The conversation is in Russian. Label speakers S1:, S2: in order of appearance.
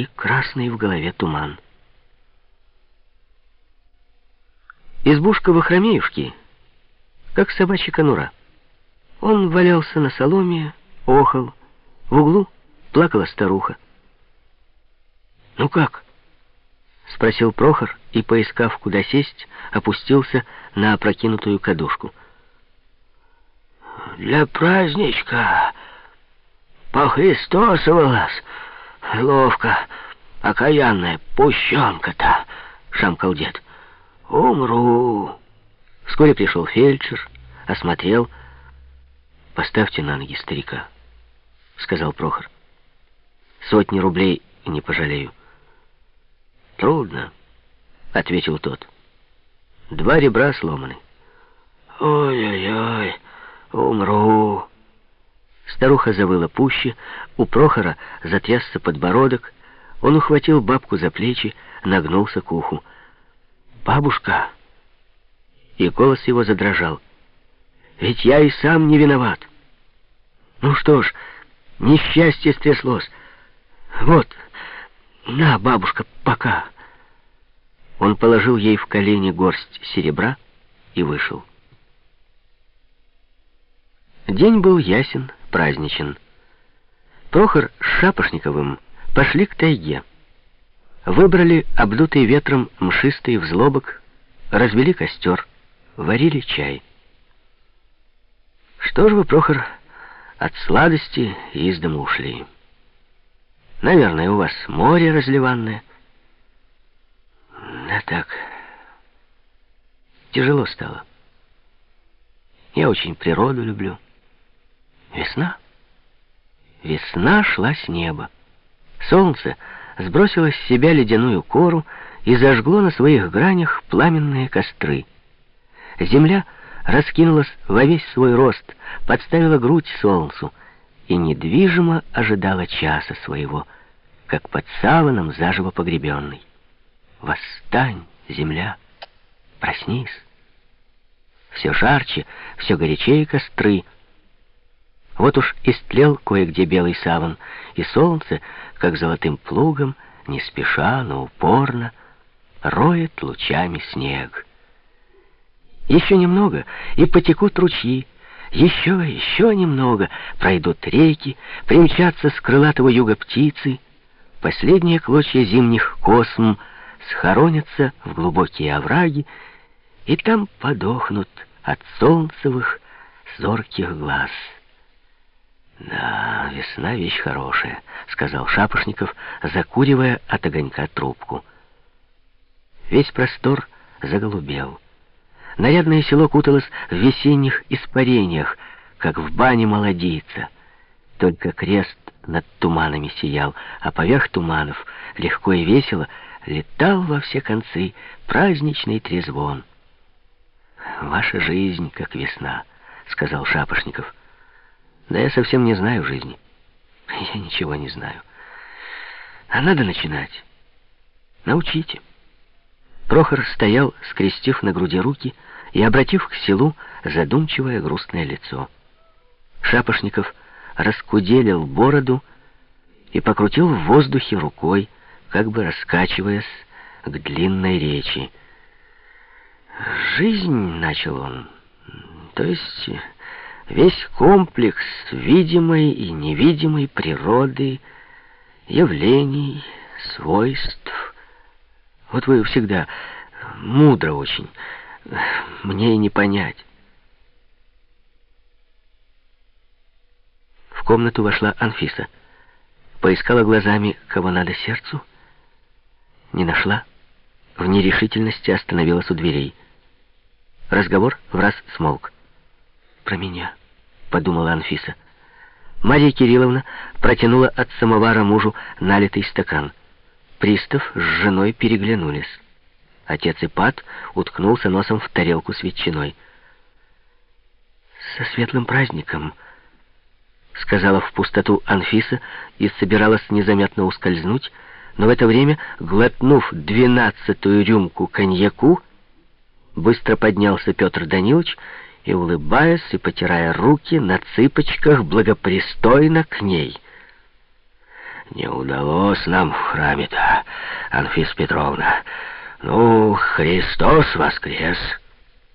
S1: и красный в голове туман. Избушка Вахромеюшки, как собачья конура. Он валялся на соломе, охал. В углу плакала старуха. «Ну как?» — спросил Прохор и, поискав, куда сесть, опустился на опрокинутую кадушку.
S2: «Для праздничка похристосовалась ловко, окаянная пущенка-то», — шамкал дед. «Умру».
S1: Вскоре пришел фельдшер, осмотрел. «Поставьте на ноги старика», — сказал Прохор. «Сотни рублей не пожалею».
S2: «Трудно», — ответил тот. «Два ребра сломаны». «Ой-ой-ой, умру».
S1: Старуха завыла пуще, у Прохора затрясся подбородок, он ухватил бабку за плечи, нагнулся к уху. «Бабушка!» И голос его задрожал. «Ведь я и сам не виноват. Ну что ж, несчастье стряслось. Вот, на, бабушка, пока». Он положил ей в колени горсть серебра и вышел. День был ясен, праздничен. Прохор с Шапошниковым пошли к тайге. Выбрали обдутый ветром мшистый взлобок, развели костер, варили чай. Что ж вы, Прохор, от сладости из дома ушли? Наверное, у вас море разливанное. Да так. Тяжело стало. Я очень природу люблю. Весна. Весна шла с неба. Солнце сбросило с себя ледяную кору и зажгло на своих гранях пламенные костры. Земля раскинулась во весь свой рост, подставила грудь солнцу и недвижимо ожидала часа своего, как под саваном заживо погребенный. Восстань, земля, проснись. Все жарче, все горячее костры. Вот уж истлел кое-где белый саван, и солнце, как золотым плугом, не спеша, но упорно, роет лучами снег. Еще немного, и потекут ручьи, еще, еще немного пройдут реки, примчатся с крылатого юга птицы, последние клочья зимних косм — схоронятся в глубокие овраги и там подохнут от солнцевых зорких глаз. «Да, весна — вещь хорошая», — сказал Шапошников, закуривая от огонька трубку. Весь простор заголубел. Нарядное село куталось в весенних испарениях, как в бане молодица. Только крест над туманами сиял, а поверх туманов легко и весело — летал во все концы праздничный трезвон. «Ваша жизнь, как весна», — сказал Шапошников. «Да я совсем не знаю жизни. Я ничего не знаю. А надо начинать. Научите». Прохор стоял, скрестив на груди руки и обратив к селу задумчивое грустное лицо. Шапошников раскуделил бороду и покрутил в воздухе рукой, как бы раскачиваясь к длинной речи. «Жизнь», — начал он, — «то есть весь комплекс видимой и невидимой природы, явлений, свойств. Вот вы всегда мудро очень, мне и не понять». В комнату вошла Анфиса. Поискала глазами, кого надо сердцу, не нашла. В нерешительности остановилась у дверей. Разговор в раз смолк. «Про меня», — подумала Анфиса. Мария Кирилловна протянула от самовара мужу налитый стакан. Пристав с женой переглянулись. Отец Ипат уткнулся носом в тарелку с ветчиной. «Со светлым праздником», — сказала в пустоту Анфиса и собиралась незаметно ускользнуть, но в это время, глотнув двенадцатую рюмку коньяку, быстро поднялся Петр Данилович и, улыбаясь и потирая руки, на цыпочках благопристойно к ней.
S2: Не удалось нам в храме-то, Анфис Петровна. Ну, Христос воскрес!»